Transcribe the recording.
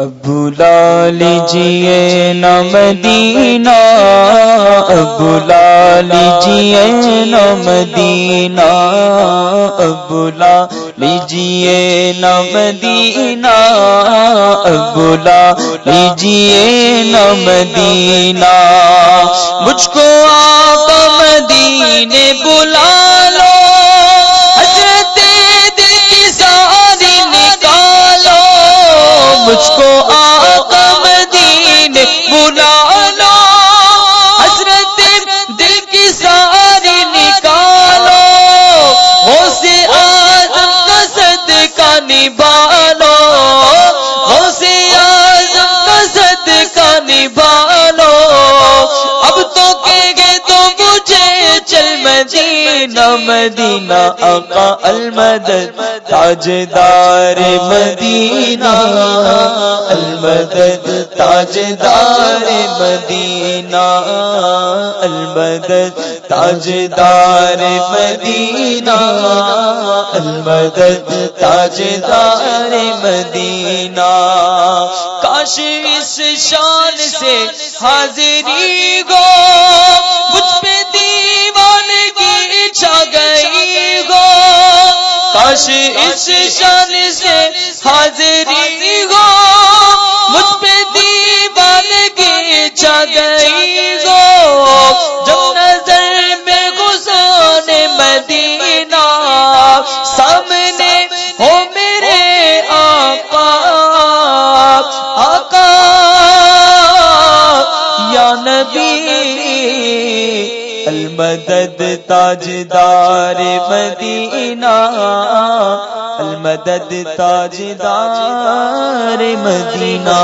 بلا لیجیے ن مدینہ بلا لیجیے ن مدینہ بلا لیجیے ن مدینہ بلا لیجیے ن مدینہ۔ مجھ کو آپ مدینے بلا مجھے چل مدینہ مدینہ آقا المدد، تاجدار مدینہ، المدد، تاجدار مدینہ، المدد، تاجدار مدینہ، المدد، تاجدار مدینہ۔ کاش اس شان سے حاضری گو چھا گئی گو کاش اس شان سے حاضری گو مجھ پہ دیوان کی چھا گئی گو جب نظر میں گزان مدینہ سامنے ہو میرے آقا۔ آقا، یا نبی المدد تاجدار مدینہ المدد تاجدار مدینہ۔